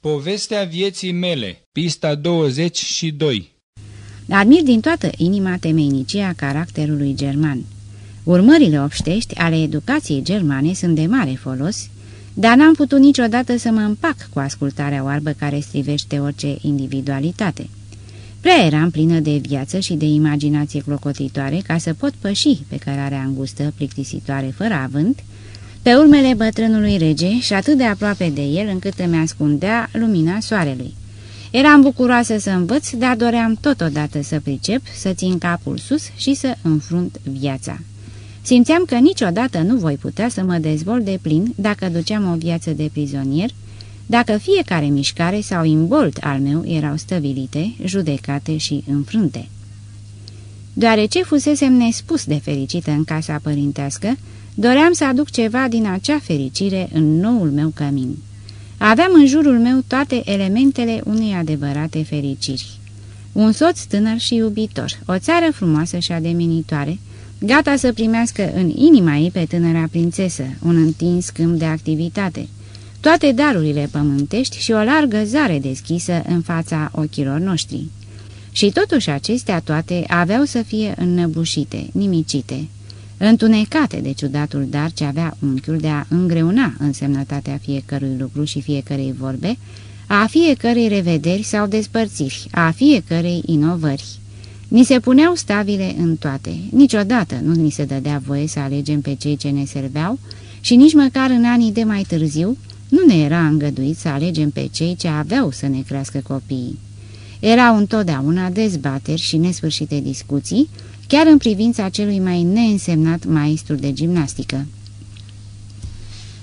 Povestea vieții mele, pista 22 Admir din toată inima temeinicia caracterului german. Urmările obștești ale educației germane sunt de mare folos, dar n-am putut niciodată să mă împac cu ascultarea oarbă care strivește orice individualitate. Prea eram plină de viață și de imaginație clocotitoare ca să pot păși pe cărarea îngustă, plictisitoare, fără avânt, pe urmele bătrânului rege și atât de aproape de el încât îmi ascundea lumina soarelui. Eram bucuroasă să învăț, dar doream totodată să pricep, să țin capul sus și să înfrunt viața. Simțeam că niciodată nu voi putea să mă dezvolt de plin dacă duceam o viață de prizonier, dacă fiecare mișcare sau imbolt al meu erau stăvilite, judecate și înfrânte. Deoarece fusesem nespus de fericită în casa părintească, doream să aduc ceva din acea fericire în noul meu cămin. Aveam în jurul meu toate elementele unei adevărate fericiri. Un soț tânăr și iubitor, o țară frumoasă și ademenitoare, gata să primească în inima ei pe tânăra prințesă, un întins câmp de activitate, toate darurile pământești și o largă zare deschisă în fața ochilor noștri. Și totuși acestea toate aveau să fie înnăbușite, nimicite, întunecate de ciudatul dar ce avea unchiul de a îngreuna însemnătatea fiecărui lucru și fiecărei vorbe, a fiecărei revederi sau despărțiri, a fiecărei inovări. Ni se puneau stabile în toate, niciodată nu ni se dădea voie să alegem pe cei ce ne serveau și nici măcar în anii de mai târziu nu ne era îngăduit să alegem pe cei ce aveau să ne crească copiii. Erau întotdeauna dezbateri și nesfârșite discuții, chiar în privința celui mai neînsemnat maestru de gimnastică.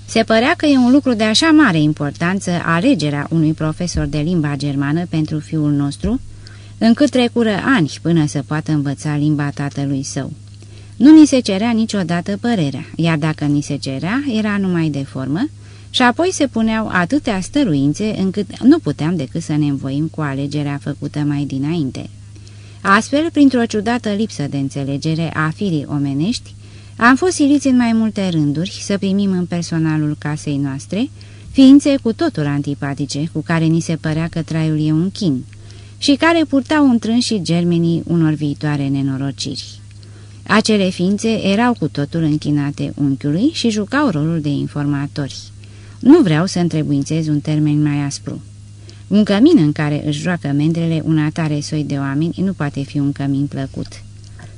Se părea că e un lucru de așa mare importanță alegerea unui profesor de limba germană pentru fiul nostru, încât trecură ani până să poată învăța limba tatălui său. Nu ni se cerea niciodată părerea, iar dacă ni se cerea, era numai de formă, și apoi se puneau atâtea stăruințe încât nu puteam decât să ne învoim cu alegerea făcută mai dinainte. Astfel, printr-o ciudată lipsă de înțelegere a firii omenești, am fost siliți în mai multe rânduri să primim în personalul casei noastre ființe cu totul antipatice, cu care ni se părea că traiul e un chin, și care purtau întrâns și germenii unor viitoare nenorociri. Acele ființe erau cu totul închinate unchiului și jucau rolul de informatori. Nu vreau să întrebuințez un termen mai aspru. Un cămin în care își joacă mendrele un atare soi de oameni nu poate fi un cămin plăcut.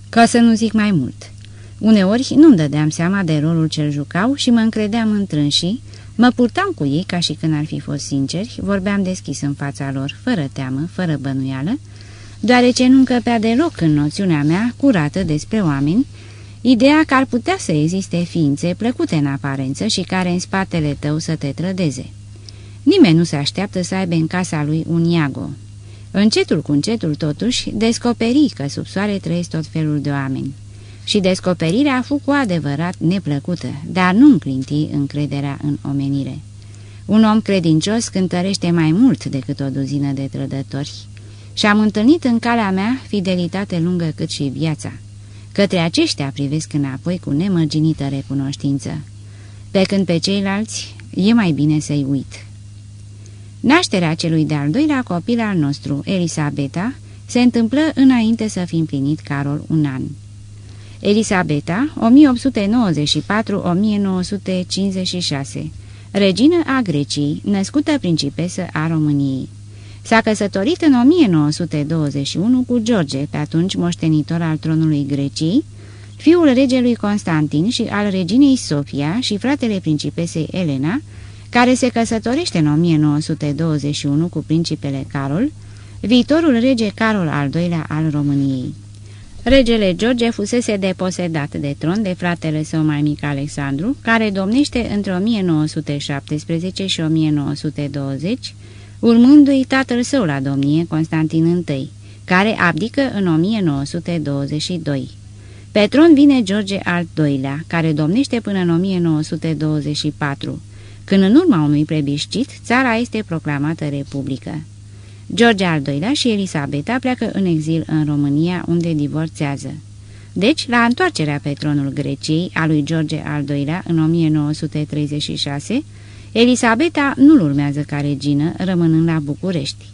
Ca să nu zic mai mult. Uneori nu-mi dădeam seama de rolul ce-l jucau și mă încredeam întrânșii, mă purtam cu ei ca și când ar fi fost sinceri, vorbeam deschis în fața lor, fără teamă, fără bănuială, deoarece nu încăpea deloc în noțiunea mea, curată despre oameni, ideea că ar putea să existe ființe plăcute în aparență și care în spatele tău să te trădeze. Nimeni nu se așteaptă să aibă în casa lui un iago. Încetul cu încetul, totuși, descoperi că sub soare trăiesc tot felul de oameni. Și descoperirea a fost cu adevărat neplăcută, dar nu înclinti încrederea în omenire. Un om credincios cântărește mai mult decât o duzină de trădători. Și am întâlnit în calea mea fidelitate lungă cât și viața. Către aceștia privesc înapoi cu nemărginită recunoștință. Pe când pe ceilalți e mai bine să-i uit. Nașterea celui de-al doilea copil al nostru, Elisabeta, se întâmplă înainte să fi împlinit Carol un an. Elisabeta, 1894-1956, regină a Greciei, născută principesă a României. S-a căsătorit în 1921 cu George, pe atunci moștenitor al tronului Greciei, fiul regelui Constantin și al reginei Sofia și fratele principesei Elena, care se căsătorește în 1921 cu principele Carol, viitorul rege Carol al II-lea al României. Regele George fusese deposedat de tron de fratele său mai mic Alexandru, care domnește între 1917 și 1920, urmându-i tatăl său la domnie, Constantin I, care abdică în 1922. Pe tron vine George al II-lea, care domnește până în 1924 când în urma unui plebiscit țara este proclamată republică. George al II-lea și Elisabeta pleacă în exil în România, unde divorțează. Deci, la întoarcerea pe tronul Greciei a lui George al II-lea în 1936, Elisabeta nu-l urmează ca regină, rămânând la București.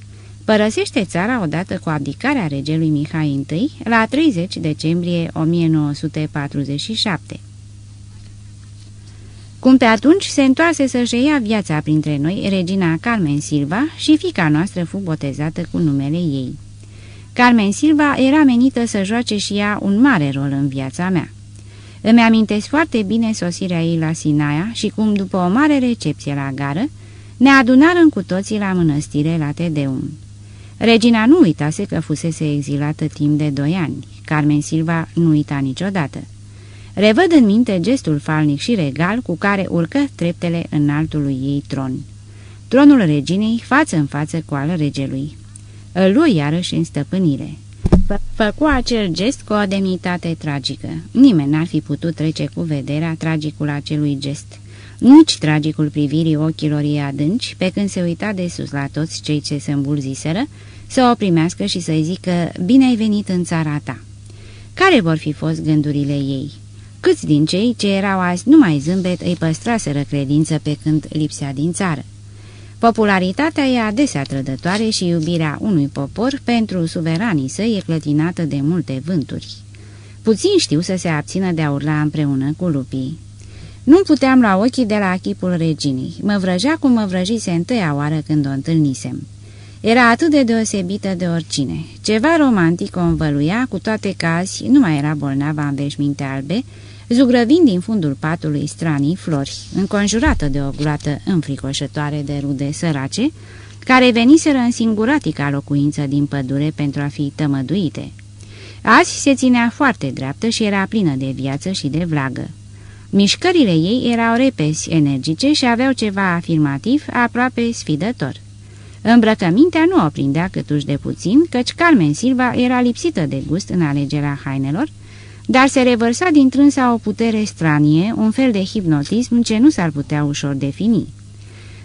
Părăsește țara odată cu abdicarea regelui Mihai I la 30 decembrie 1947. Cum pe atunci se întoarse să-și ia viața printre noi regina Carmen Silva și fica noastră fu botezată cu numele ei. Carmen Silva era menită să joace și ea un mare rol în viața mea. Îmi amintesc foarte bine sosirea ei la Sinaia și cum, după o mare recepție la gară, ne adunarăm cu toții la mănăstire la Tedeum. Regina nu uitase că fusese exilată timp de doi ani. Carmen Silva nu uita niciodată. Revăd în minte gestul falnic și regal cu care urcă treptele înaltului ei tron. Tronul reginei față în față cu al regelui. Îl luă iarăși în stăpânire. Făcu acel gest cu o demnitate tragică. Nimeni n-ar fi putut trece cu vederea tragicul acelui gest. Nici tragicul privirii ochilor ei adânci, pe când se uita de sus la toți cei ce se îmbulziseră, să o primească și să-i zică, bine ai venit în țara ta. Care vor fi fost gândurile ei? Câți din cei ce erau azi numai zâmbet îi păstraseră credință pe când lipsea din țară? Popularitatea e adesea trădătoare și iubirea unui popor pentru suveranii săi e clătinată de multe vânturi. Puțin știu să se abțină de a urla împreună cu lupii. Nu puteam lua ochii de la chipul reginii. Mă vrăjea cum mă vrăjise întâia oară când o întâlnisem. Era atât de deosebită de oricine. Ceva romantic o învăluia, cu toate că azi nu mai era bolnava în veșminte albe, zugrăvind din fundul patului stranii flori, înconjurată de o gloată înfricoșătoare de rude sărace, care veniseră în singuratica locuință din pădure pentru a fi tămăduite. Azi se ținea foarte dreaptă și era plină de viață și de vlagă. Mișcările ei erau repezi, energice și aveau ceva afirmativ, aproape sfidător. Îmbrăcămintea nu o prindea câtuși de puțin, căci Carmen Silva era lipsită de gust în alegerea hainelor, dar se revărsa din trânsa o putere stranie, un fel de hipnotism ce nu s-ar putea ușor defini.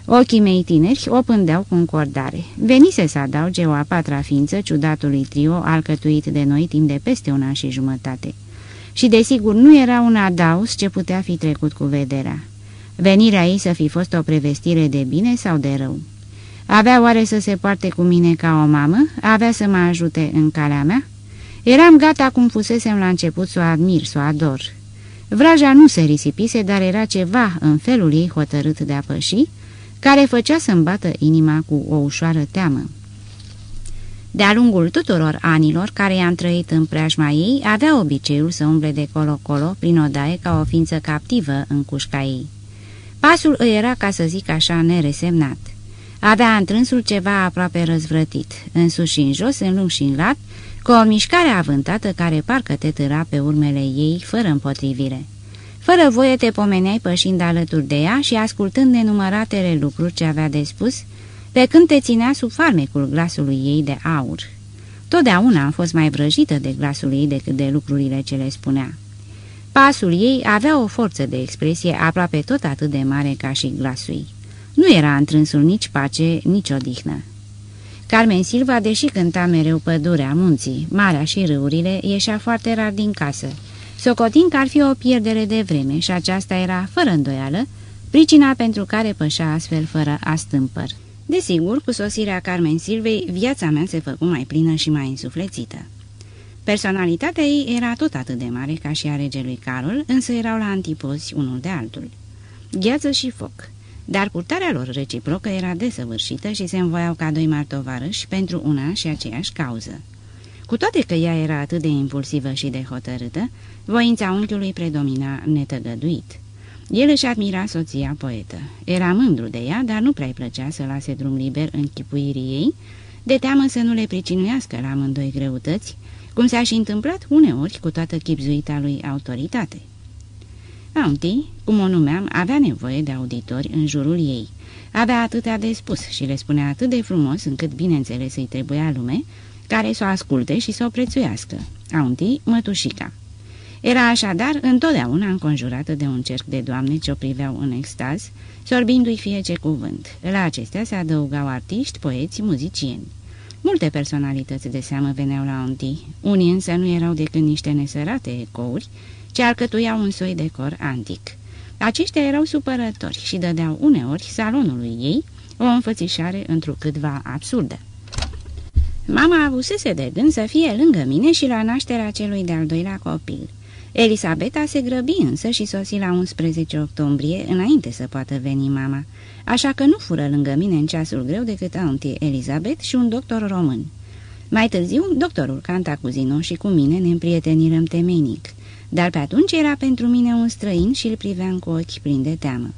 Ochii mei tineri o pândeau cu încordare. Venise să adauge o a patra ființă ciudatului trio alcătuit de noi timp de peste un an și jumătate. Și desigur nu era un adaus ce putea fi trecut cu vederea. Venirea ei să fi fost o prevestire de bine sau de rău. Avea oare să se poarte cu mine ca o mamă? Avea să mă ajute în calea mea? Eram gata cum fusesem la început să o admir, să o ador. Vraja nu se risipise, dar era ceva în felul ei hotărât de a păși, care făcea să-mi bată inima cu o ușoară teamă. De-a lungul tuturor anilor care i-am trăit în preajma ei, avea obiceiul să umble de colo-colo prin odaie ca o ființă captivă în cușca ei. Pasul îi era, ca să zic așa, neresemnat. Avea întrânsul ceva aproape răzvrătit, în sus și în jos, în lung și în lat, cu o mișcare avântată care parcă te târa pe urmele ei, fără împotrivire. Fără voie te pomeneai pășind alături de ea și ascultând nenumăratele lucruri ce avea de spus, pe când te ținea sub farmecul glasului ei de aur. Totdeauna am fost mai vrăjită de glasul ei decât de lucrurile ce le spunea. Pasul ei avea o forță de expresie aproape tot atât de mare ca și glasul ei. Nu era întrânsul nici pace, nici odihnă. Carmen Silva, deși cânta mereu pădurea, munții, marea și râurile, ieșea foarte rar din casă. Socotind că ar fi o pierdere de vreme și aceasta era, fără îndoială, pricina pentru care pășea astfel fără astâmpăr. Desigur, cu sosirea Carmen Silvei, viața mea se făcu mai plină și mai însuflețită. Personalitatea ei era tot atât de mare ca și a regelui Carol, însă erau la antipozi unul de altul. Gheață și foc dar purtarea lor reciprocă era desăvârșită și se învoiau ca doi martovarăși pentru una și aceeași cauză. Cu toate că ea era atât de impulsivă și de hotărâtă, voința unchiului predomina netăgăduit. El își admira soția poetă. Era mândru de ea, dar nu prea-i plăcea să lase drum liber în chipuirii ei, de teamă să nu le pricinuiască la amândoi greutăți, cum s-a și întâmplat uneori cu toată chipzuita lui autoritate. Auntie, cum o numeam, avea nevoie de auditori în jurul ei. Avea atâtea de spus și le spunea atât de frumos încât, bineînțeles, îi trebuia lume care să o asculte și să o prețuiască. Auntie, mătușica. Era așadar întotdeauna înconjurată de un cerc de doamne ce o priveau în extaz, sorbindu-i fie ce cuvânt. La acestea se adăugau artiști, poeți, muzicieni. Multe personalități de seamă veneau la Auntie, unii însă nu erau decât niște nesărate ecouri, ce alcătuiau un soi de cor antic. Aceștia erau supărători și dădeau uneori salonului ei o înfățișare întrucâtva absurdă. Mama avusese de gând să fie lângă mine și la nașterea celui de-al doilea copil. Elisabeta se grăbi însă și sosi la 11 octombrie, înainte să poată veni mama, așa că nu fură lângă mine în ceasul greu decât auntie Elizabeth și un doctor român. Mai târziu, doctorul Cantacuzino și cu mine ne împrietenirăm temeinic, dar pe atunci era pentru mine un străin și îl priveam cu ochi plini de teamă.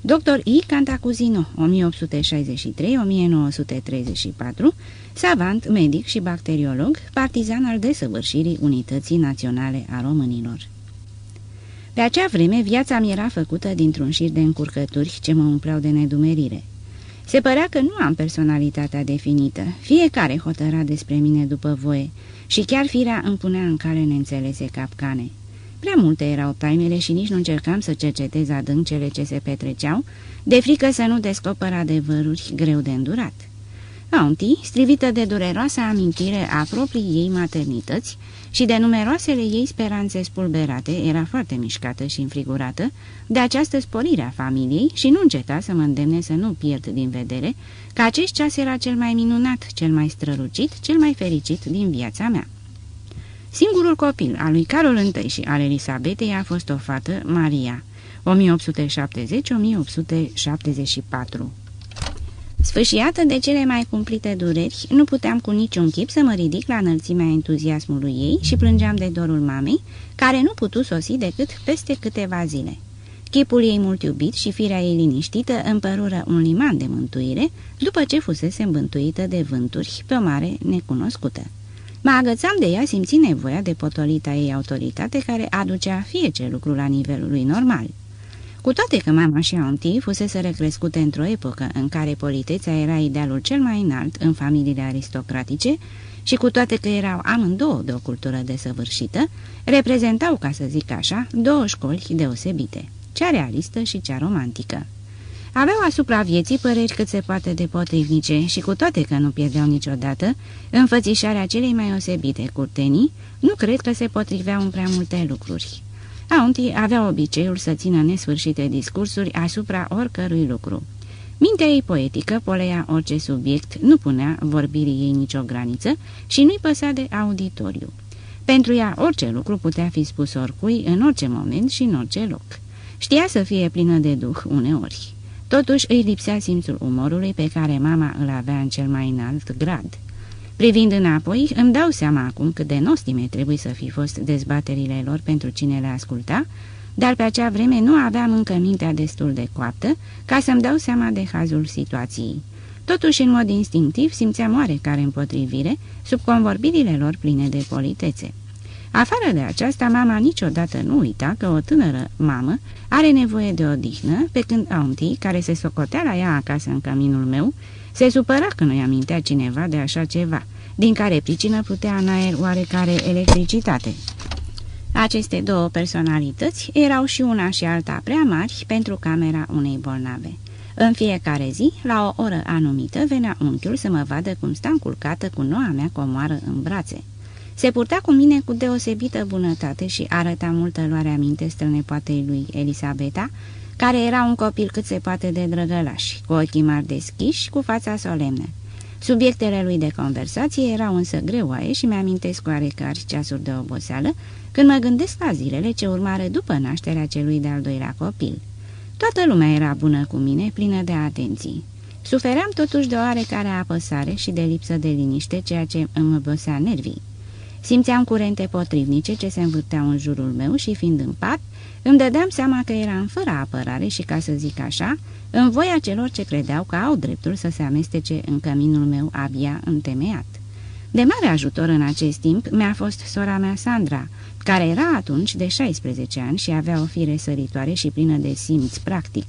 Dr. I. Cantacuzino, 1863-1934, savant, medic și bacteriolog, partizan al desăvârșirii Unității Naționale a Românilor. Pe acea vreme, viața mi era făcută dintr-un șir de încurcături ce mă umpleau de nedumerire. Se părea că nu am personalitatea definită, fiecare hotăra despre mine după voie și chiar firea îmi punea în cale neînțelese capcane. Prea multe erau taimele și nici nu încercam să cercetez adânc cele ce se petreceau, de frică să nu descoper adevăruri greu de îndurat. Auntie, strivită de dureroasa amintire a proprii ei maternități și de numeroasele ei speranțe spulberate, era foarte mișcată și înfrigurată de această sporire a familiei și nu înceta să mă îndemne să nu pierd din vedere că acest ceas era cel mai minunat, cel mai strălucit, cel mai fericit din viața mea. Singurul copil al lui Carol I și al Elisabetei a fost o fată, Maria, 1870-1874. Sfâșiată de cele mai cumplite dureri, nu puteam cu niciun chip să mă ridic la înălțimea entuziasmului ei și plângeam de dorul mamei, care nu putu sosi decât peste câteva zile. Chipul ei mult iubit și firea ei liniștită împărură un liman de mântuire după ce fusese îmbântuită de vânturi pe o mare necunoscută. Mă agățam de ea simți nevoia de potolita ei autoritate care aducea fiecare lucru la nivelul lui normal. Cu toate că mama și auntii fusese recrescute într-o epocă în care politețea era idealul cel mai înalt în familiile aristocratice și cu toate că erau amândouă de o cultură desăvârșită, reprezentau, ca să zic așa, două școli deosebite, cea realistă și cea romantică. Aveau asupra vieții păreri cât se poate de potrivnice și cu toate că nu pierdeau niciodată înfățișarea celei mai osebite curtenii, nu cred că se potriveau în prea multe lucruri. Auntie avea obiceiul să țină nesfârșite discursuri asupra oricărui lucru. Mintea ei poetică polea orice subiect, nu punea vorbirii ei nicio graniță și nu-i păsa de auditoriu. Pentru ea orice lucru putea fi spus oricui, în orice moment și în orice loc. Știa să fie plină de duh uneori. Totuși îi lipsea simțul umorului pe care mama îl avea în cel mai înalt grad. Privind înapoi, îmi dau seama acum cât de nostime trebuie să fi fost dezbaterile lor pentru cine le asculta, dar pe acea vreme nu aveam încă mintea destul de coaptă ca să-mi dau seama de hazul situației. Totuși, în mod instinctiv, simțeam oarecare împotrivire sub convorbirile lor pline de politețe. Afară de aceasta, mama niciodată nu uita că o tânără mamă are nevoie de odihnă, pe când auntii, care se socotea la ea acasă în căminul meu, se supăra când îi amintea cineva de așa ceva, din care pricină putea în aer oarecare electricitate. Aceste două personalități erau și una și alta prea mari pentru camera unei bolnave. În fiecare zi, la o oră anumită, venea unchiul să mă vadă cum sta înculcată cu noua mea comoară în brațe. Se purta cu mine cu deosebită bunătate și arăta multă luare aminte strănepoatei lui Elisabeta, care era un copil cât se poate de drăgălaș, cu ochii mari deschiși, cu fața solemnă. Subiectele lui de conversație erau însă greoaie și mi-amintesc oarecare ceasuri de oboseală când mă gândesc la zilele ce urmară după nașterea celui de-al doilea copil. Toată lumea era bună cu mine, plină de atenții. Sufeream totuși de oarecare apăsare și de lipsă de liniște, ceea ce îmi obosea nervii. Simțeam curente potrivnice ce se învârteau în jurul meu și, fiind în pat, îmi dădeam seama că eram fără apărare și, ca să zic așa, în voia celor ce credeau că au dreptul să se amestece în căminul meu abia întemeiat. De mare ajutor în acest timp mi-a fost sora mea Sandra, care era atunci de 16 ani și avea o fire săritoare și plină de simț practic.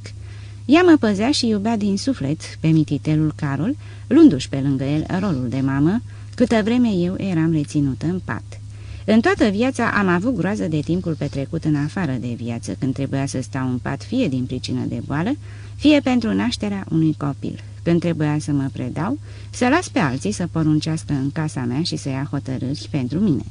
Ea mă păzea și iubea din suflet pe mititelul Carol, luându-și pe lângă el rolul de mamă, câtă vreme eu eram reținută în pat. În toată viața am avut groază de timpul petrecut în afară de viață, când trebuia să stau în pat fie din pricină de boală, fie pentru nașterea unui copil, când trebuia să mă predau, să las pe alții să poruncească în casa mea și să ia hotărâri pentru mine.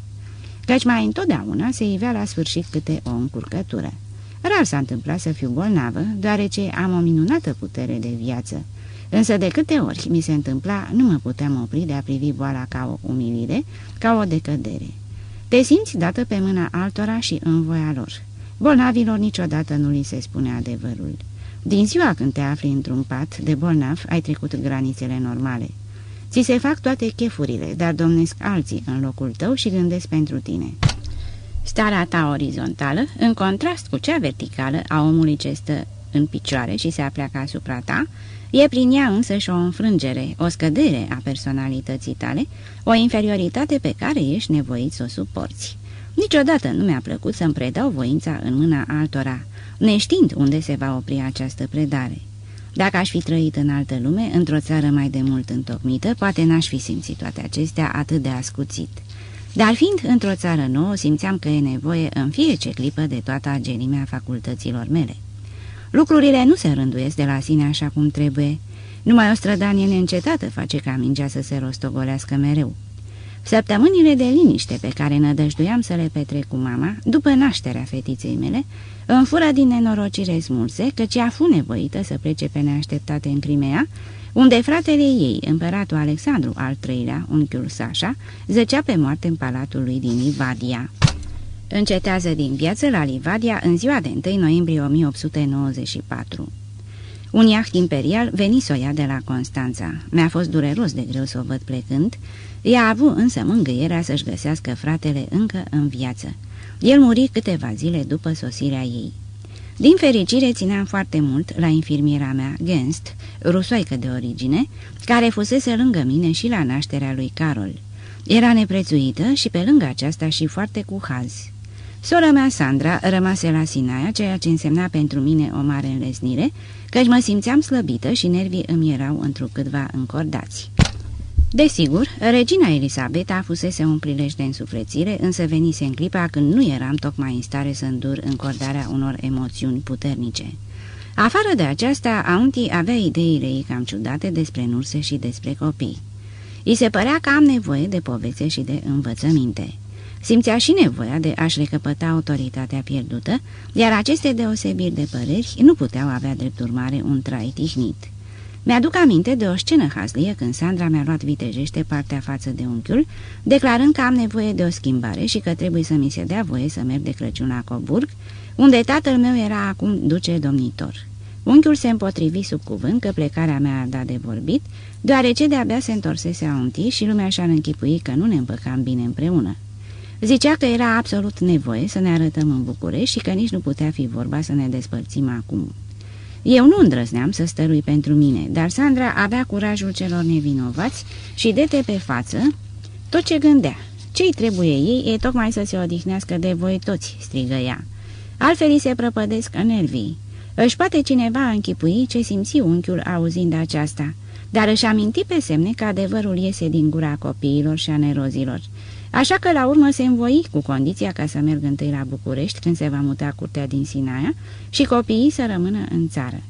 Căci mai întotdeauna se ivea la sfârșit câte o încurcătură. Rar s-a întâmplat să fiu bolnavă, deoarece am o minunată putere de viață. Însă de câte ori mi se întâmpla, nu mă puteam opri de a privi boala ca o umilire, ca o decădere. Te simți dată pe mâna altora și în voia lor. Bolnavilor niciodată nu li se spune adevărul. Din ziua când te afli într-un pat de bolnav, ai trecut granițele normale. Ți se fac toate chefurile, dar domnesc alții în locul tău și gândesc pentru tine. Starea ta orizontală, în contrast cu cea verticală a omului ce stă în picioare și se apleacă asupra ta, e prin ea însă și o înfrângere, o scădere a personalității tale, o inferioritate pe care ești nevoit să o suporți. Niciodată nu mi-a plăcut să-mi predau voința în mâna altora, neștiind unde se va opri această predare. Dacă aș fi trăit în altă lume, într-o țară mai de mult întocmită, poate n-aș fi simțit toate acestea atât de ascuțit. Dar fiind într-o țară nouă, simțeam că e nevoie în fiecare clipă de toată agerimea facultăților mele. Lucrurile nu se rânduiesc de la sine așa cum trebuie. Numai o strădanie neîncetată face ca mingea să se rostogolească mereu. Săptămânile de liniște pe care nădăjduiam să le petrec cu mama, după nașterea fetiței mele, în fură din nenorocire smulse, căci ea fu nevoită să plece pe neașteptate în Crimea, unde fratele ei, împăratul Alexandru al III-lea, unchiul Sasha, zăcea pe moarte în palatul lui din Livadia. Încetează din viață la Livadia în ziua de 1 noiembrie 1894. Un iaht imperial veni să o ia de la Constanța. Mi-a fost dureros de greu să o văd plecând, ea a avut însă mângâierea să-și găsească fratele încă în viață. El muri câteva zile după sosirea ei. Din fericire țineam foarte mult la infirmiera mea, Genst, rusoaică de origine, care fusese lângă mine și la nașterea lui Carol. Era neprețuită și pe lângă aceasta și foarte cu haz. Sora mea, Sandra, rămase la Sinaia, ceea ce însemna pentru mine o mare înlesnire, căci mă simțeam slăbită și nervii îmi erau întrucâtva încordați. Desigur, regina Elisabeta fusese un prilej de însuflețire, însă venise în clipa când nu eram tocmai în stare să îndur încordarea unor emoțiuni puternice. Afară de aceasta, Auntie avea ideile ei cam ciudate despre nurse și despre copii. I se părea că am nevoie de povețe și de învățăminte. Simțea și nevoia de a-și recăpăta autoritatea pierdută, iar aceste deosebiri de păreri nu puteau avea drept urmare un trai tihnit. Mi-aduc aminte de o scenă hazlie când Sandra mi-a luat vitejește partea față de unchiul, declarând că am nevoie de o schimbare și că trebuie să mi se dea voie să merg de Crăciun la Coburg, unde tatăl meu era acum duce domnitor. Unchiul se împotrivi sub cuvânt că plecarea mea a dat de vorbit, deoarece de-abia se întorsese a untii și lumea și-ar închipui că nu ne împăcam bine împreună. Zicea că era absolut nevoie să ne arătăm în București și că nici nu putea fi vorba să ne despărțim acum. Eu nu îndrăzneam să stărui pentru mine, dar Sandra avea curajul celor nevinovați și dete pe față tot ce gândea. Ce-i trebuie ei e tocmai să se odihnească de voi toți, strigă ea. Altfel îi se prăpădesc nervii. Își poate cineva închipui ce simți unchiul auzind aceasta, dar își aminti pe semne că adevărul iese din gura copiilor și a nerozilor. Așa că la urmă se învoi cu condiția ca să merg întâi la București când se va muta curtea din Sinaia și copiii să rămână în țară.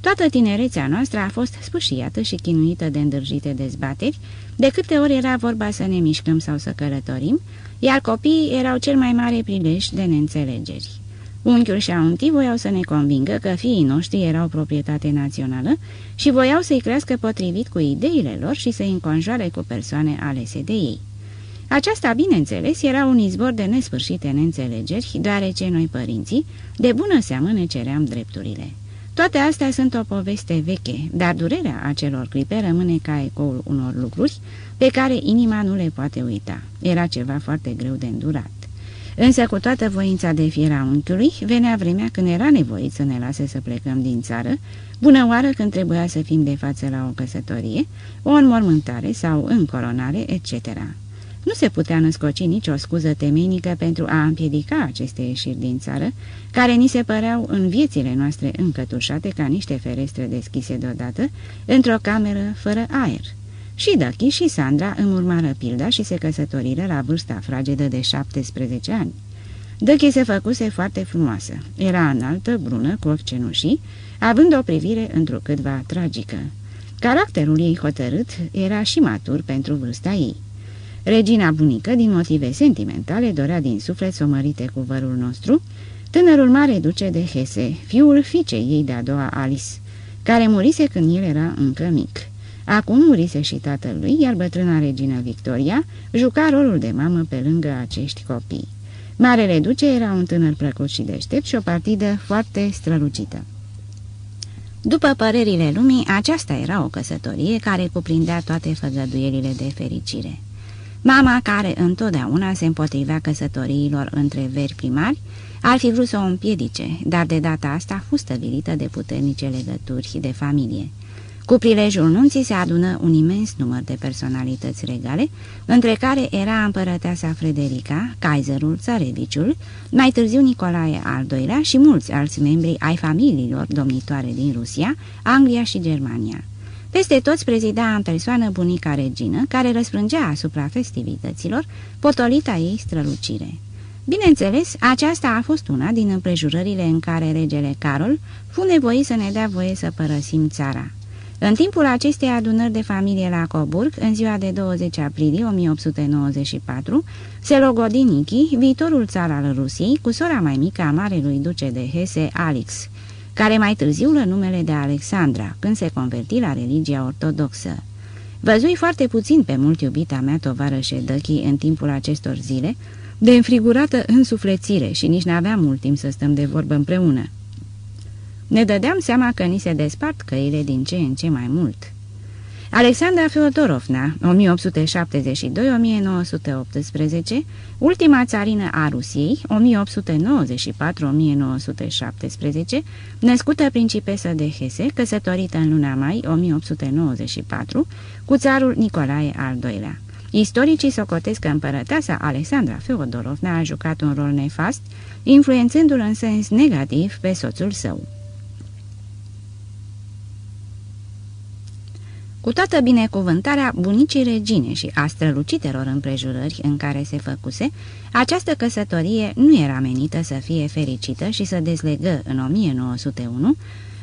Toată tinerețea noastră a fost spâșiată și chinuită de îndârjite dezbateri, de câte ori era vorba să ne mișcăm sau să călătorim, iar copiii erau cel mai mare prilej de neînțelegeri. Unchiul și auntii voiau să ne convingă că fiii noștri erau proprietate națională și voiau să-i crească potrivit cu ideile lor și să-i înconjoare cu persoane alese de ei. Aceasta, bineînțeles, era un izbor de nesfârșite neînțelegeri, deoarece noi, părinții, de bună seamă ne ceream drepturile. Toate astea sunt o poveste veche, dar durerea acelor clipe rămâne ca ecoul unor lucruri pe care inima nu le poate uita. Era ceva foarte greu de îndurat. Însă cu toată voința de fiera unchiului, venea vremea când era nevoit să ne lase să plecăm din țară, bună oară când trebuia să fim de față la o căsătorie, o înmormântare sau încoronare, etc. Nu se putea născoci nicio scuză temenică pentru a împiedica aceste ieșiri din țară, care ni se păreau în viețile noastre încătușate ca niște ferestre deschise deodată, într-o cameră fără aer. Și Dăchi și Sandra îmi urmară pilda și se căsătoriră la vârsta fragedă de 17 ani. Dăchi se făcuse foarte frumoasă. Era înaltă, brună, cu ochi cenușii, având o privire întrucâtva tragică. Caracterul ei hotărât era și matur pentru vârsta ei. Regina bunică, din motive sentimentale, dorea din suflet să o mărite cu vărul nostru, tânărul mare duce de Hese, fiul fiicei ei de-a doua Alice, care murise când el era încă mic. Acum murise și tatălui, iar bătrâna regină Victoria juca rolul de mamă pe lângă acești copii. Marele duce era un tânăr plăcut și deștept și o partidă foarte strălucită. După părerile lumii, aceasta era o căsătorie care cuprindea toate făgăduielile de fericire. Mama, care întotdeauna se împotrivea căsătoriilor între veri primari, ar fi vrut să o împiedice, dar de data asta a fost stăvilită de puternice legături de familie. Cu prilejul nunții se adună un imens număr de personalități regale, între care era împărăteasa Frederica, Kaiserul, Țăreviciul, mai târziu Nicolae al II-lea și mulți alți membri ai familiilor domnitoare din Rusia, Anglia și Germania. Peste toți prezida în persoană bunica regină, care răsprângea asupra festivităților potolita ei strălucire. Bineînțeles, aceasta a fost una din împrejurările în care regele Carol fu nevoit să ne dea voie să părăsim țara. În timpul acestei adunări de familie la Coburg, în ziua de 20 aprilie 1894, se logodi Nichi, viitorul țar al Rusiei, cu sora mai mică a marelui duce de Hesse, Alex, care mai târziu lă numele de Alexandra, când se converti la religia ortodoxă. Văzui foarte puțin pe mult iubita mea tovarășe Dăchi în timpul acestor zile, de înfrigurată însuflețire și nici n-aveam mult timp să stăm de vorbă împreună. Ne dădeam seama că ni se despart căile din ce în ce mai mult. Alexandra Feodorovna, 1872-1918, ultima țarină a Rusiei, 1894-1917, născută principesă de Hese, căsătorită în luna mai 1894, cu țarul Nicolae al II-lea. Istoricii socotesc că împărăteasa Alexandra Feodorovna a jucat un rol nefast, influențându-l în sens negativ pe soțul său. Cu toată binecuvântarea bunicii regine și a strălucitelor împrejurări în care se făcuse, această căsătorie nu era menită să fie fericită și să dezlegă în 1901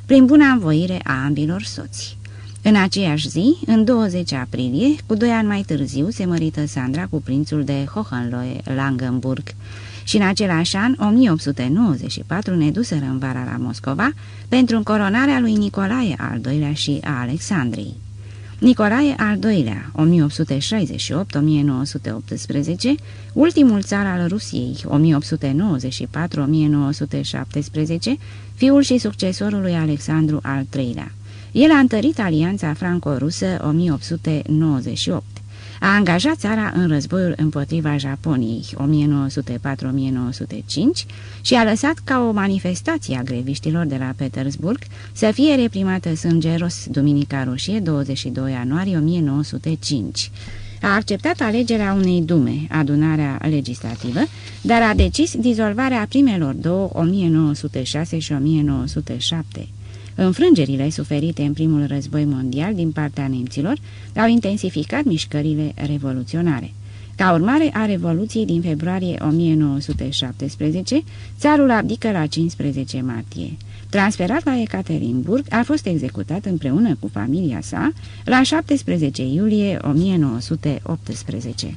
prin buna învoire a ambilor soți. În aceeași zi, în 20 aprilie, cu doi ani mai târziu, se mărită Sandra cu prințul de Hohenlohe-Langenburg și în același an, 1894, ne duseră în vara la Moscova pentru încoronarea lui Nicolae al II-lea și a Alexandriei. Nicolae al II-lea, 1868-1918, ultimul țar al Rusiei, 1894-1917, fiul și succesorul lui Alexandru al III-lea. El a întărit alianța franco-rusă 1898. A angajat țara în războiul împotriva Japoniei 1904-1905 și a lăsat ca o manifestație a greviștilor de la Petersburg să fie reprimată sângeros Duminica Roșie 22 ianuarie 1905. A acceptat alegerea unei dume, adunarea legislativă, dar a decis dizolvarea primelor două 1906 și 1907. Înfrângerile suferite în primul război mondial din partea nemților au intensificat mișcările revoluționare. Ca urmare a Revoluției din februarie 1917, țarul abdică la 15 martie. Transferat la Ekaterinburg, a fost executat împreună cu familia sa la 17 iulie 1918.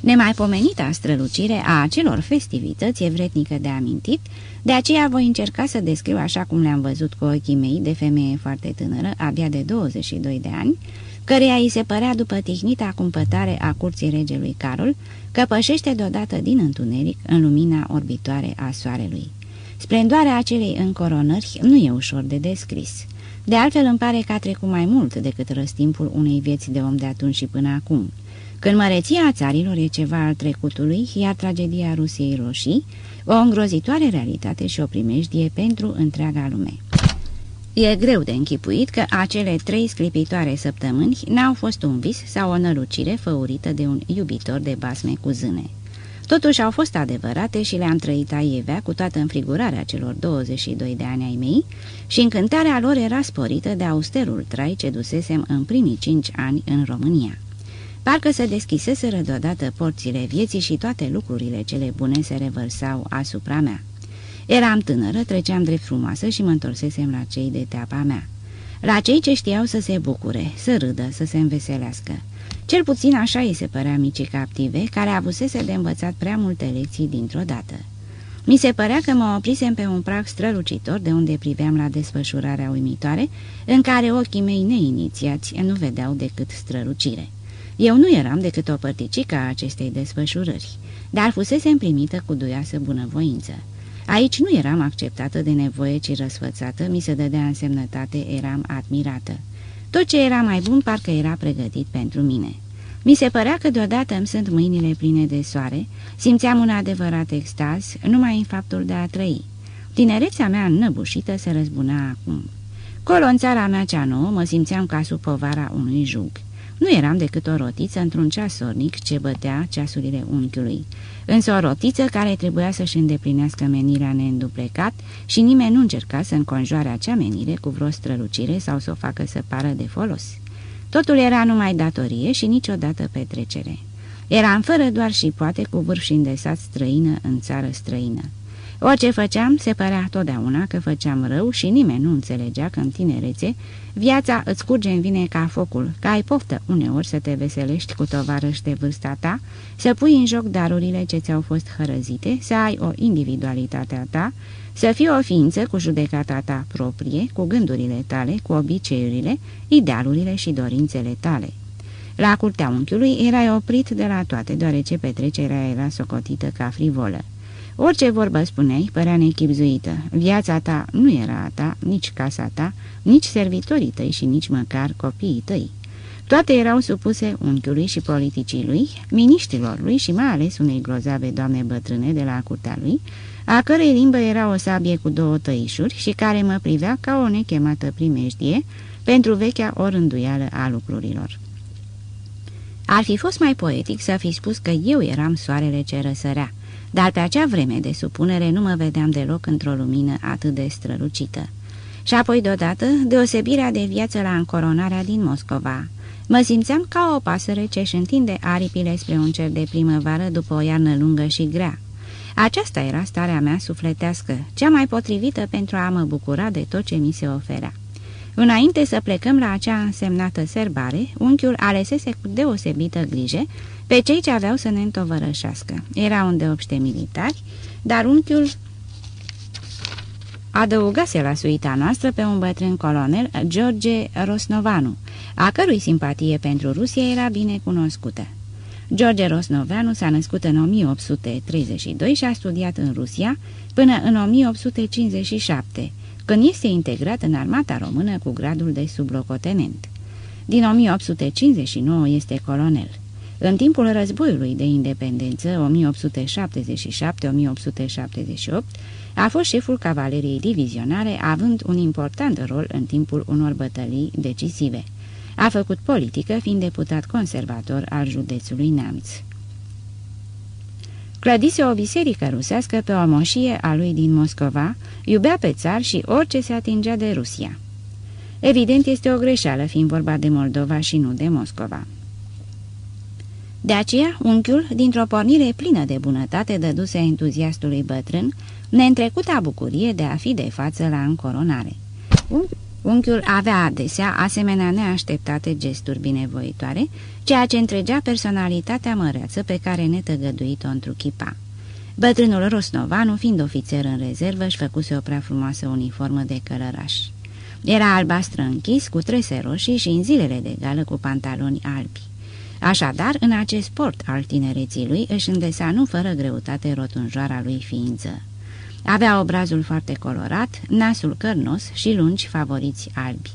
Nemaipomenita strălucire a acelor festivități e vretnică de amintit, de aceea voi încerca să descriu așa cum le-am văzut cu ochii mei de femeie foarte tânără, abia de 22 de ani, căreia îi se părea după tihnita cumpătare a curții regelui Carol, că pășește deodată din întuneric în lumina orbitoare a soarelui. Splendoarea acelei încoronări nu e ușor de descris. De altfel îmi pare că a trecut mai mult decât răstimpul unei vieți de om de atunci și până acum, când măreția țarilor e ceva al trecutului, iar tragedia Rusiei Roșii, o îngrozitoare realitate și o primejdie pentru întreaga lume. E greu de închipuit că acele trei sclipitoare săptămâni n-au fost un vis sau o nălucire făurită de un iubitor de basme cu zâne. Totuși au fost adevărate și le-am trăit aievea cu toată înfrigurarea celor 22 de ani ai mei și încântarea lor era sporită de austerul trai ce dusesem în primii cinci ani în România. Parcă se deschiseseră deodată porțile vieții și toate lucrurile cele bune se revărsau asupra mea. Eram tânără, treceam drept frumoasă și mă întorsesem la cei de teapa mea. La cei ce știau să se bucure, să râdă, să se înveselească. Cel puțin așa îi se părea micii captive, care avusese de învățat prea multe lecții dintr-o dată. Mi se părea că mă oprisem pe un prag strălucitor de unde priveam la desfășurarea uimitoare, în care ochii mei neinițiați nu vedeau decât strălucire. Eu nu eram decât o părticică a acestei desfășurări, dar fusese primită cu duioasă bunăvoință. Aici nu eram acceptată de nevoie, ci răsfățată, mi se dădea însemnătate, eram admirată. Tot ce era mai bun parcă era pregătit pentru mine. Mi se părea că deodată îmi sunt mâinile pline de soare, simțeam un adevărat extaz, numai în faptul de a trăi. Tinerețea mea înnăbușită se răzbuna acum. Colo în țara mea cea nouă mă simțeam ca sub povara unui jug. Nu eram decât o rotiță într-un ceasornic ce bătea ceasurile unchiului. Însă o rotiță care trebuia să-și îndeplinească menirea neînduplecat și nimeni nu încerca să înconjoare acea menire cu vreo strălucire sau să o facă să pară de folos. Totul era numai datorie și niciodată petrecere. Eram fără doar și poate cu vârf și îndesat străină în țară străină. Orice făceam, se părea totdeauna că făceam rău și nimeni nu înțelegea că în tinerețe viața îți curge în vine ca focul, că ai poftă uneori să te veselești cu tovarăși de vârsta ta, să pui în joc darurile ce ți-au fost hărăzite, să ai o individualitate a ta, să fii o ființă cu judecata ta proprie, cu gândurile tale, cu obiceiurile, idealurile și dorințele tale. La curtea unchiului erai oprit de la toate, deoarece petrecerea era socotită ca frivolă. Orice vorbă spuneai părea nechipzuită. Viața ta nu era a ta, nici casa ta, nici servitorii tăi și nici măcar copiii tăi. Toate erau supuse unchiului și politicii lui, miniștrilor lui și mai ales unei grozave doamne bătrâne de la curtea lui, a cărei limbă era o sabie cu două tăișuri și care mă privea ca o nechemată primejdie pentru vechea orânduială a lucrurilor. Ar fi fost mai poetic să fi spus că eu eram soarele ce răsărea, dar pe acea vreme de supunere nu mă vedeam deloc într-o lumină atât de strălucită. Și apoi deodată, deosebirea de viață la încoronarea din Moscova. Mă simțeam ca o pasăre ce-și întinde aripile spre un cer de primăvară după o iarnă lungă și grea. Aceasta era starea mea sufletească, cea mai potrivită pentru a mă bucura de tot ce mi se oferea. Înainte să plecăm la acea însemnată serbare, unchiul alesese cu deosebită grijă pe cei ce aveau să ne întovărășească. Erau îndeopște militari, dar unchiul adăugase la suita noastră pe un bătrân colonel, George Rosnovanu, a cărui simpatie pentru Rusia era bine cunoscută. George Rosnoveanu s-a născut în 1832 și a studiat în Rusia până în 1857, când este integrat în armata română cu gradul de sublocotenent. Din 1859 este colonel. În timpul războiului de independență 1877-1878 a fost șeful cavaleriei divizionare, având un important rol în timpul unor bătălii decisive. A făcut politică fiind deputat conservator al județului Neamț. Clădise o biserică rusească pe o moșie a lui din Moscova, iubea pe țar și orice se atingea de Rusia. Evident, este o greșeală, fiind vorba de Moldova și nu de Moscova. De aceea, unchiul, dintr-o pornire plină de bunătate, dăduse entuziastului bătrân, neîntrecuta bucurie de a fi de față la încoronare. Unchiul avea adesea asemenea neașteptate gesturi binevoitoare, ceea ce întregea personalitatea măreață pe care ne tăgăduit-o întruchipa. Bătrânul Rosnovanu, fiind ofițer în rezervă, își făcuse o prea frumoasă uniformă de călăraș. Era albastră închis, cu trese roșii și în zilele de gală cu pantaloni albi. Așadar, în acest sport al tinereții lui își îndesa nu fără greutate rotunjoara lui ființă. Avea obrazul foarte colorat, nasul cărnos și lungi favoriți albi.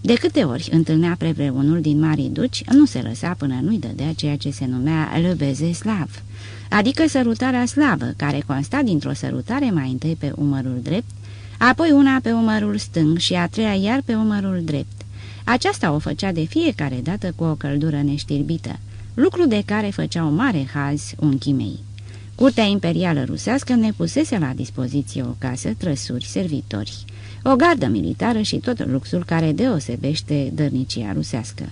De câte ori întâlnea pre vreunul din marii duci, nu se lăsa până nu-i dădea ceea ce se numea le beze slav, adică sărutarea slavă, care consta dintr-o sărutare mai întâi pe umărul drept, apoi una pe umărul stâng și a treia iar pe umărul drept. Aceasta o făcea de fiecare dată cu o căldură neștirbită, lucru de care făceau mare haz unchii mei. Curtea imperială rusească ne pusese la dispoziție o casă, trăsuri, servitori, o gardă militară și tot luxul care deosebește dărnicia rusească.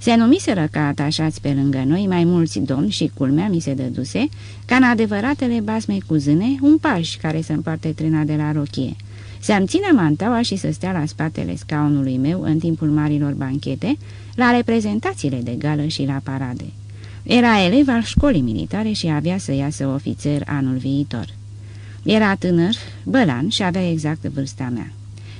Se numiseră ca atașați pe lângă noi mai mulți domni și culmea mi se dăduse, ca în adevăratele basme cu zâne, un paș care să împarte trena de la rochie, să-mi țină mantaua și să stea la spatele scaunului meu în timpul marilor banchete, la reprezentațiile de gală și la parade. Era elev al școlii militare și avea să iasă ofițer anul viitor. Era tânăr, bălan și avea exact vârsta mea.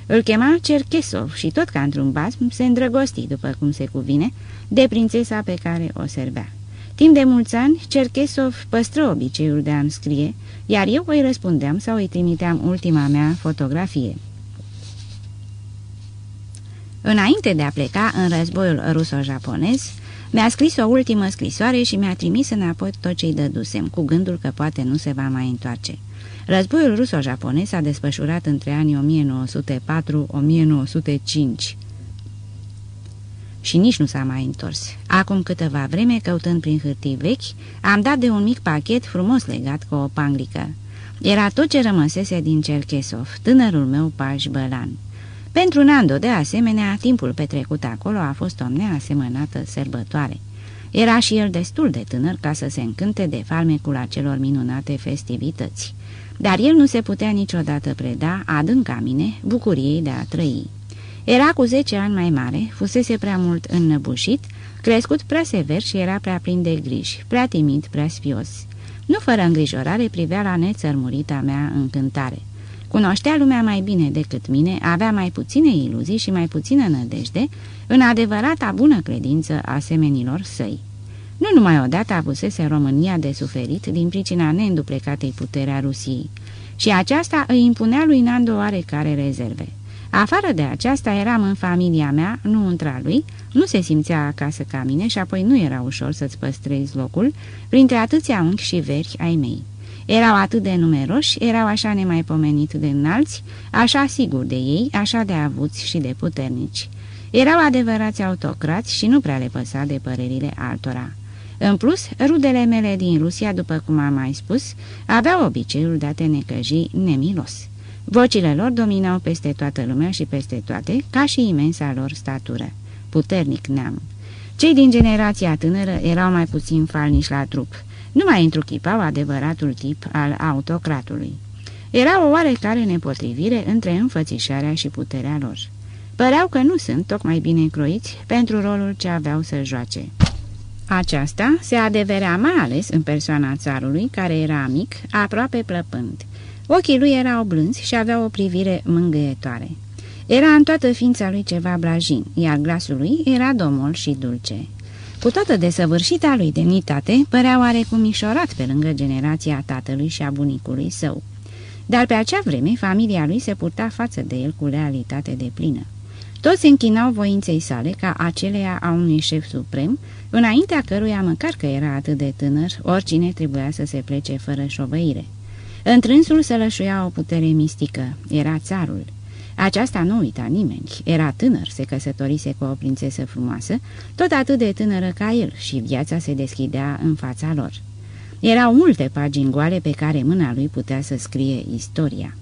Îl chema Cerchesov și tot ca într-un basm se îndrăgosti, după cum se cuvine, de prințesa pe care o servea. Timp de mulți ani, Cerchesov păstră obiceiul de a-mi scrie, iar eu îi răspundeam sau îi trimiteam ultima mea fotografie. Înainte de a pleca în războiul ruso-japonez, mi-a scris o ultimă scrisoare și mi-a trimis înapoi tot ce-i dădusem, cu gândul că poate nu se va mai întoarce. Războiul ruso-japonez s-a desfășurat între anii 1904-1905 și nici nu s-a mai întors. Acum câteva vreme, căutând prin hârtii vechi, am dat de un mic pachet frumos legat cu o panglică. Era tot ce rămăsese din Cerchesov, tânărul meu paș bălan. Pentru Nando, de asemenea, timpul petrecut acolo a fost o neasemănată sărbătoare. Era și el destul de tânăr ca să se încânte de farmecul acelor minunate festivități. Dar el nu se putea niciodată preda, adânc ca mine, bucuriei de a trăi. Era cu zece ani mai mare, fusese prea mult înnăbușit, crescut prea sever și era prea plin de griji, prea timid, prea sfios. Nu fără îngrijorare privea la nețărmurita mea încântare. Cunoștea lumea mai bine decât mine, avea mai puține iluzii și mai puțină nădejde, în adevărata bună credință a semenilor săi. Nu numai odată avusese România de suferit din pricina neînduplecatei puterea Rusiei, și aceasta îi impunea lui Nando oarecare rezerve. Afară de aceasta eram în familia mea, nu între lui, nu se simțea acasă ca mine și apoi nu era ușor să-ți păstrezi locul printre atâția unchi și veri ai mei. Erau atât de numeroși, erau așa nemaipomenit de înalți, așa sigur de ei, așa de avuți și de puternici. Erau adevărați autocrați și nu prea le păsa de părerile altora. În plus, rudele mele din Rusia, după cum am mai spus, aveau obiceiul de a te necăji nemilos. Vocile lor dominau peste toată lumea și peste toate, ca și imensa lor statură. Puternic neam. Cei din generația tânără erau mai puțin falniși la trup, nu mai întruchipau adevăratul tip al autocratului. Era o oarecare nepotrivire între înfățișarea și puterea lor. Păreau că nu sunt tocmai bine croiți pentru rolul ce aveau să joace. Aceasta se adeverea mai ales în persoana țarului, care era mic, aproape plăpând. Ochii lui erau blânzi și avea o privire mângâietoare. Era în toată ființa lui ceva brajin, iar glasul lui era domol și dulce. Cu toată desăvârșita lui demnitate, părea oarecum mișorat pe lângă generația tatălui și a bunicului său. Dar pe acea vreme, familia lui se purta față de el cu lealitate de plină. Toți se închinau voinței sale ca aceleia a unui șef suprem, înaintea căruia, măcar că era atât de tânăr, oricine trebuia să se plece fără șovăire. Întrânsul se lășuia o putere mistică, era țarul. Aceasta nu uita nimeni, era tânăr, se căsătorise cu o prințesă frumoasă, tot atât de tânără ca el și viața se deschidea în fața lor. Erau multe pagini goale pe care mâna lui putea să scrie istoria.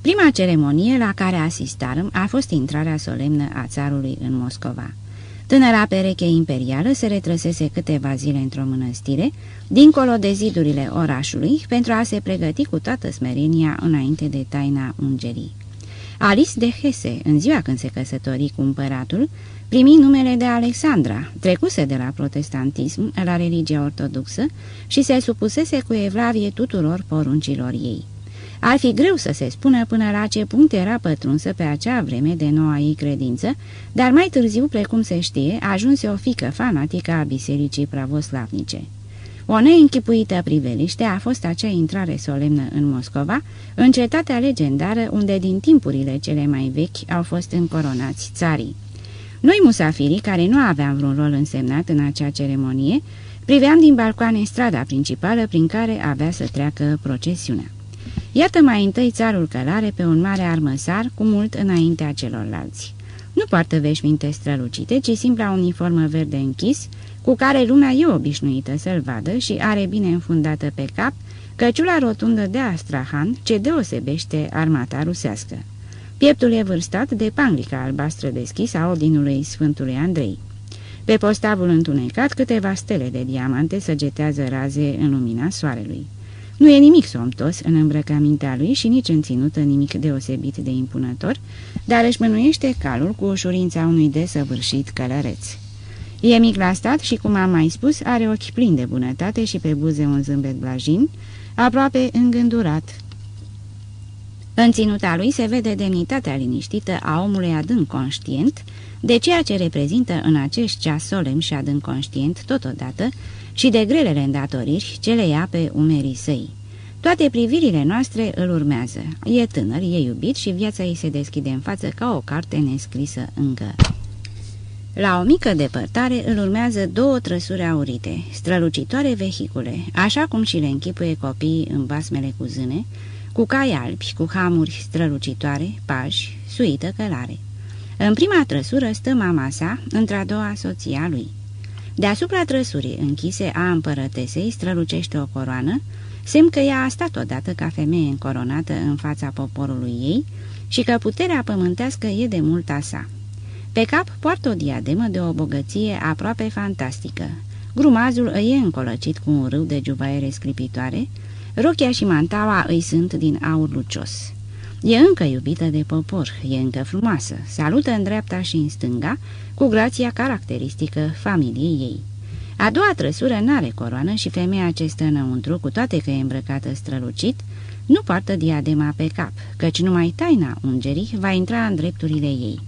Prima ceremonie la care asistarăm a fost intrarea solemnă a țarului în Moscova. Tânăra pereche imperială se retrăsese câteva zile într-o mănăstire, dincolo de zidurile orașului, pentru a se pregăti cu toată smerenia înainte de taina ungerii. Alice de Hesse, în ziua când se căsători cu împăratul, primi numele de Alexandra, trecuse de la protestantism la religia ortodoxă și se supusese cu evlavie tuturor poruncilor ei. Ar fi greu să se spună până la ce punct era pătrunsă pe acea vreme de noua ei credință, dar mai târziu, precum se știe, ajunse o fică fanatică a bisericii pravoslavnice. O neînchipuită priveliște a fost acea intrare solemnă în Moscova, în cetatea legendară unde din timpurile cele mai vechi au fost încoronați țarii. Noi musafirii, care nu aveam vreun rol însemnat în acea ceremonie, priveam din balcoane strada principală prin care avea să treacă procesiunea. Iată mai întâi țarul călare pe un mare armăsar cu mult înaintea celorlalți. Nu poartă veșminte strălucite, ci simpla uniformă verde închis, cu care lumea e obișnuită să-l vadă și are bine înfundată pe cap căciula rotundă de Astrahan, ce deosebește armata rusească. Pieptul e vârstat de panglica albastră deschisă a odinului Sfântului Andrei. Pe postavul întunecat câteva stele de diamante săgetează raze în lumina soarelui. Nu e nimic somtos în îmbrăcămintea lui și nici în ținută nimic deosebit de impunător, dar își mânuiește calul cu ușurința unui desăvârșit călăreț. E mic la stat și, cum am mai spus, are ochi plini de bunătate și pe buze un zâmbet blajin, aproape îngândurat. În ținuta lui se vede demnitatea liniștită a omului adânc conștient de ceea ce reprezintă în acest ceas solemn și adânc conștient totodată și de grelele îndatoriri ce le ia pe umerii săi. Toate privirile noastre îl urmează. E tânăr, e iubit și viața îi se deschide în față ca o carte nescrisă încă. La o mică depărtare îl urmează două trăsuri aurite, strălucitoare vehicule, așa cum și le închipuie copiii în basmele cu zâne, cu cai albi, cu hamuri strălucitoare, pași, suită călare. În prima trăsură stă mama sa, într-a doua soția lui. Deasupra trăsurii închise a împărătesei strălucește o coroană, semn că ea a stat odată ca femeie încoronată în fața poporului ei și că puterea pământească e de multa sa. Pe cap poartă o diademă de o bogăție aproape fantastică. Grumazul îi e încolăcit cu un râu de juvaiere scripitoare, rochia și mantaua îi sunt din aur lucios. E încă iubită de popor, e încă frumoasă, salută în dreapta și în stânga, cu grația caracteristică familiei ei. A doua trăsură n-are coroană și femeia ce stă înăuntru, cu toate că e îmbrăcată strălucit, nu poartă diadema pe cap, căci numai taina ungerii va intra în drepturile ei.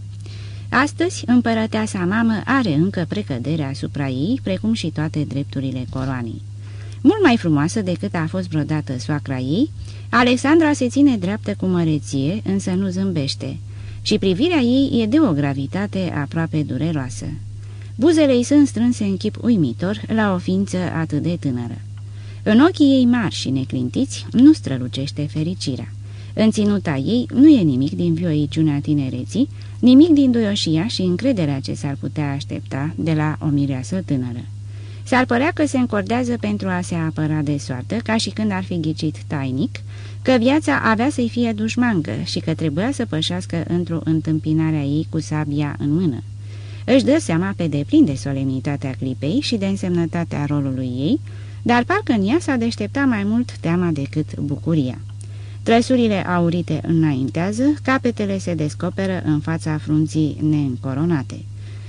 Astăzi, împărăteasa mamă are încă precăderea asupra ei, precum și toate drepturile coroanei. Mult mai frumoasă decât a fost vreodată soacra ei, Alexandra se ține dreaptă cu măreție, însă nu zâmbește, și privirea ei e de o gravitate aproape dureroasă. Buzele ei sunt strânse în chip uimitor la o ființă atât de tânără. În ochii ei mari și neclintiți nu strălucește fericirea. În ținuta ei nu e nimic din vioiciunea tinereții, nimic din duioșia și încrederea ce s-ar putea aștepta de la o mireasă tânără. S-ar părea că se încordează pentru a se apăra de soartă, ca și când ar fi ghicit tainic, că viața avea să-i fie dușmangă și că trebuia să pășească într-o întâmpinare a ei cu sabia în mână. Își dă seama pe deplin de solemnitatea clipei și de însemnătatea rolului ei, dar parcă în ea s-a deștepta mai mult teama decât bucuria. Trăsurile aurite înaintează, capetele se descoperă în fața frunții neîncoronate.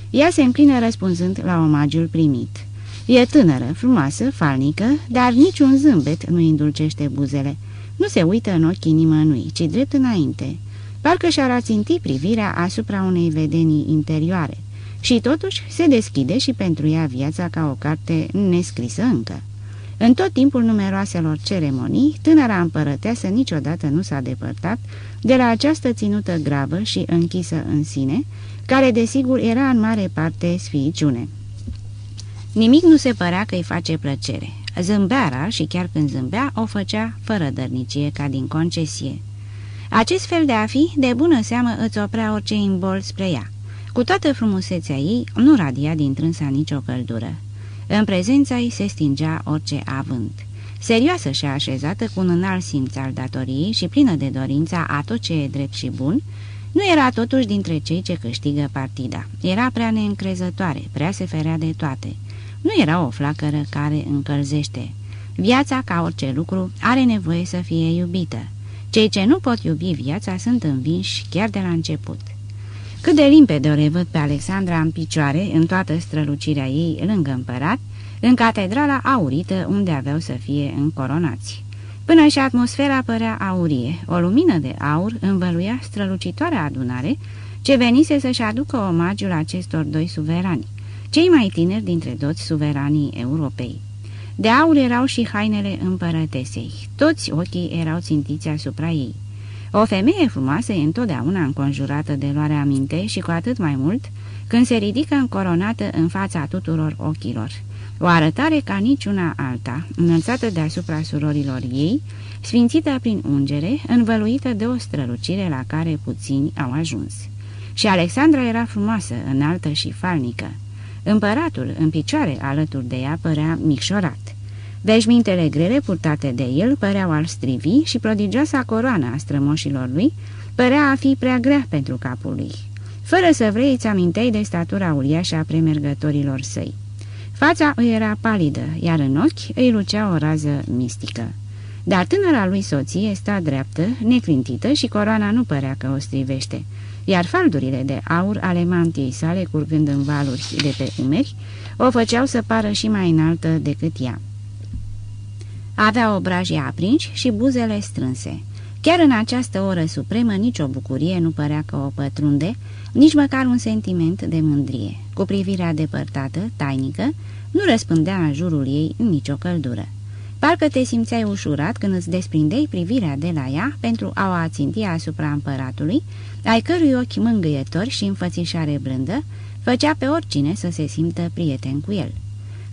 Ea se înclină răspunzând la omagiul primit. E tânără, frumoasă, falnică, dar niciun zâmbet nu îndulcește buzele. Nu se uită în ochii nimănui, ci drept înainte. Parcă și-ar aținti privirea asupra unei vedenii interioare. Și totuși se deschide și pentru ea viața ca o carte nescrisă încă. În tot timpul numeroaselor ceremonii, tânăra împărăteasă niciodată nu s-a depărtat de la această ținută gravă și închisă în sine, care desigur era în mare parte sfiiciune. Nimic nu se părea că îi face plăcere. Zâmbea și chiar când zâmbea, o făcea fără dărnicie, ca din concesie. Acest fel de a fi, de bună seamă, îți oprea orice imbol spre ea. Cu toată frumusețea ei, nu radia din trânsa nicio căldură. În prezența ei se stingea orice avânt. Serioasă și așezată cu un înalt simț al datoriei și plină de dorința a tot ce e drept și bun, nu era totuși dintre cei ce câștigă partida. Era prea neîncrezătoare, prea se ferea de toate. Nu era o flacără care încălzește. Viața, ca orice lucru, are nevoie să fie iubită. Cei ce nu pot iubi viața sunt învinși chiar de la început. Cât de limpede o revăd pe Alexandra în picioare, în toată strălucirea ei, lângă împărat, în catedrala aurită unde aveau să fie încoronați. Până și atmosfera părea aurie, o lumină de aur învăluia strălucitoarea adunare ce venise să-și aducă omagiul acestor doi suverani, cei mai tineri dintre toți suveranii Europei. De aur erau și hainele împărătesei, toți ochii erau țintiți asupra ei. O femeie frumoasă e întotdeauna înconjurată de luare aminte și cu atât mai mult când se ridică încoronată în fața tuturor ochilor. O arătare ca niciuna alta, înălțată deasupra surorilor ei, sfințită prin ungere, învăluită de o strălucire la care puțini au ajuns. Și Alexandra era frumoasă, înaltă și falnică. Împăratul, în picioare alături de ea, părea micșorat. Veșmintele grele purtate de el păreau al strivi și prodigioasa coroană a strămoșilor lui părea a fi prea grea pentru capul lui. Fără să vrei, îți aminteai de statura uriașă a premergătorilor săi. Fața îi era palidă, iar în ochi îi lucea o rază mistică. dar tânăra lui soție sta dreaptă, neclintită și coroana nu părea că o strivește, iar faldurile de aur ale mantiei sale, curgând în valuri de pe umeri, o făceau să pară și mai înaltă decât ea. Avea obrajii aprinși și buzele strânse. Chiar în această oră supremă nicio bucurie nu părea că o pătrunde, nici măcar un sentiment de mândrie. Cu privirea depărtată, tainică, nu răspândea în jurul ei nicio căldură. Parcă te simțeai ușurat când îți desprindeai privirea de la ea pentru a o aținti asupra împăratului, ai cărui ochi mângâietori și înfățișare blândă făcea pe oricine să se simtă prieten cu el.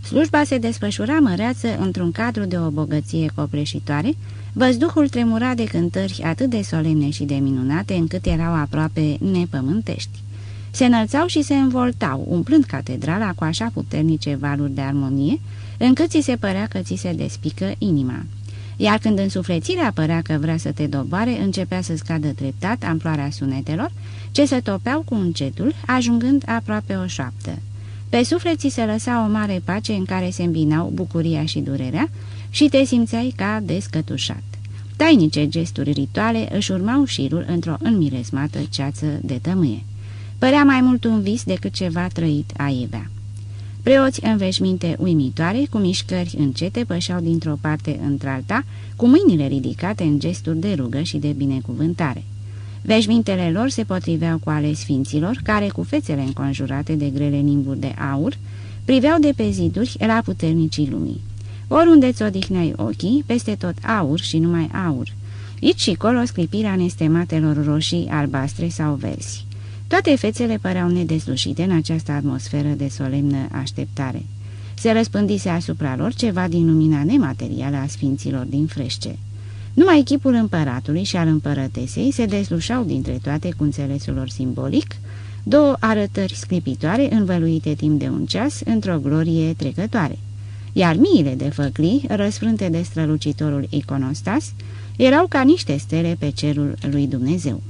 Slujba se desfășura măreață într-un cadru de o bogăție copleșitoare, văzduhul tremura de cântări atât de solemne și de minunate încât erau aproape nepământești. Se înălțau și se învoltau, umplând catedrala cu așa puternice valuri de armonie, încât ți se părea că ți se despică inima. Iar când însuflețirea părea că vrea să te doboare, începea să scadă treptat amploarea sunetelor, ce se topeau cu încetul, ajungând aproape o șoaptă. Pe suflet ți se lăsa o mare pace în care se îmbinau bucuria și durerea și te simțeai ca descătușat. Tainice gesturi rituale își urmau șirul într-o înmiresmată ceață de tămâie. Părea mai mult un vis decât ceva trăit aievea. Preoți în veșminte uimitoare, cu mișcări încete, pășeau dintr-o parte într-alta, cu mâinile ridicate în gesturi de rugă și de binecuvântare. Veșmintele lor se potriveau cu ale sfinților, care, cu fețele înconjurate de grele nimburi de aur, priveau de pe ziduri la puternicii lumii. Oriunde ți odihneai ochii, peste tot aur și numai aur. Aici și colo sclipirea nestematelor roșii, albastre sau verzi. Toate fețele păreau nedeslușite în această atmosferă de solemnă așteptare. Se răspândise asupra lor ceva din lumina nematerială a sfinților din frește. Numai chipul împăratului și al împărătesei se deslușau dintre toate cu înțelesul lor simbolic, două arătări sclipitoare învăluite timp de un ceas într-o glorie trecătoare. Iar miile de făclii, răsfrânte de strălucitorul iconostas, erau ca niște stele pe cerul lui Dumnezeu.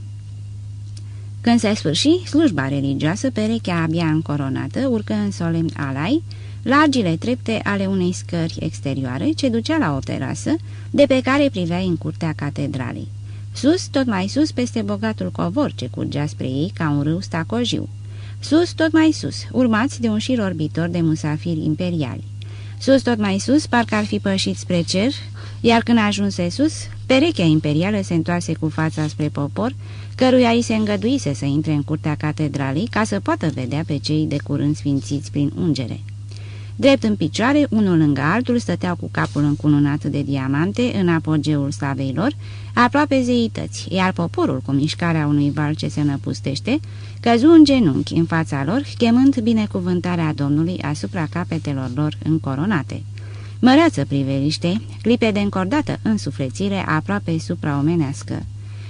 Când se sfârși slujba religioasă, perechea abia încoronată urcă în solemn alai, largile trepte ale unei scări exterioare ce ducea la o terasă, de pe care priveai în curtea catedralei. Sus, tot mai sus, peste bogatul covor ce curgea spre ei ca un râu stacojiu. Sus, tot mai sus, urmați de un șir orbitor de musafiri imperiali. Sus, tot mai sus, parcă ar fi pășit spre cer, iar când ajunse sus, perechea imperială se întoarse cu fața spre popor, căruia îi se îngăduise să intre în curtea catedralei ca să poată vedea pe cei de curând sfințiți prin ungere. Drept în picioare, unul lângă altul stăteau cu capul încununat de diamante în apogeul slaveilor, aproape zeități, iar poporul, cu mișcarea unui val ce se năpustește, căzu în genunchi în fața lor, chemând binecuvântarea Domnului asupra capetelor lor încoronate. Măreață priveliște, clipe de încordată însuflețire aproape supraomenească.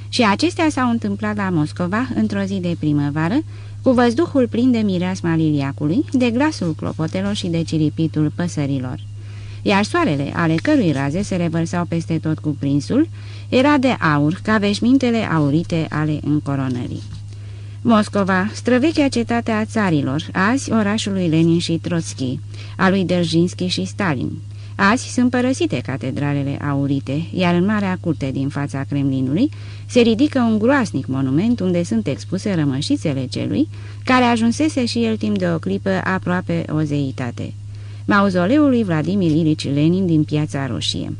Și acestea s-au întâmplat la Moscova într-o zi de primăvară, cu văzduhul plin de mireasma liliacului, de glasul clopotelor și de ciripitul păsărilor. Iar soarele, ale cărui raze se revărsau peste tot cu prinsul, era de aur, ca veșmintele aurite ale încoronării. Moscova, străvechea cetate a țarilor, azi orașul lui Lenin și Trotsky, a lui Derzhinski și Stalin. Azi sunt părăsite catedralele aurite, iar în Marea Curte din fața Kremlinului se ridică un groasnic monument unde sunt expuse rămășițele celui care ajunsese și el timp de o clipă aproape o zeitate. Mauzoleul lui Vladimir Ilici Lenin din Piața Roșie